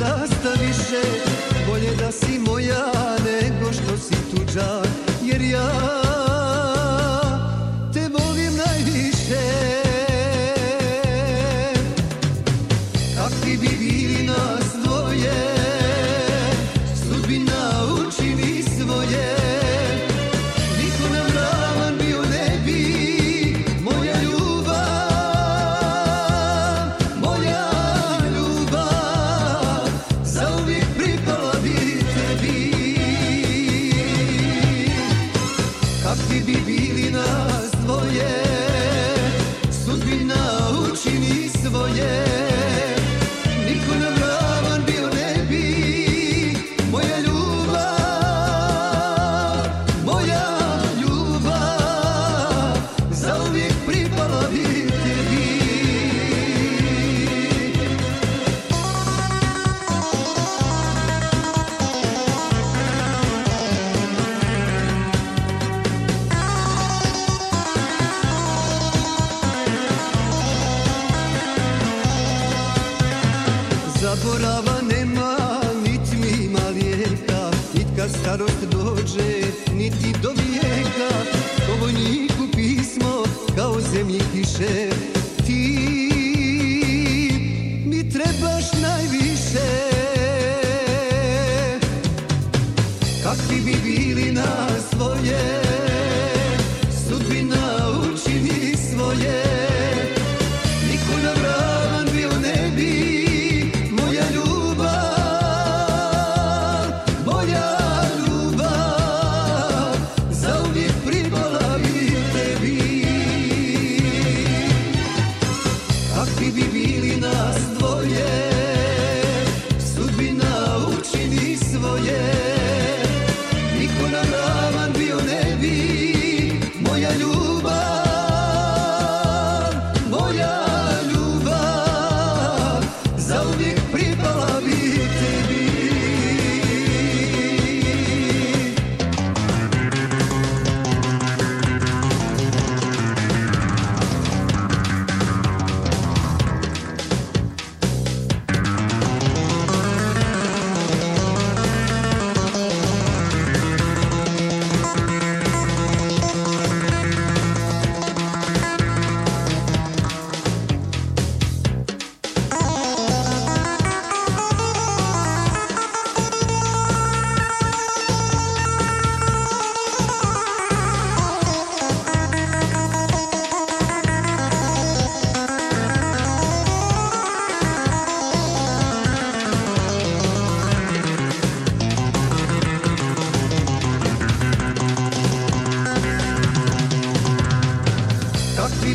rasta više Bolje da si moja nego što si tuđa. Zaborava nema, nit mi ima vijeka. Nit kad starost dođe, niti do vijeka.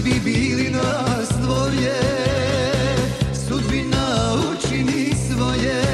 bi bili nas dvoje Sudbina učini svoje.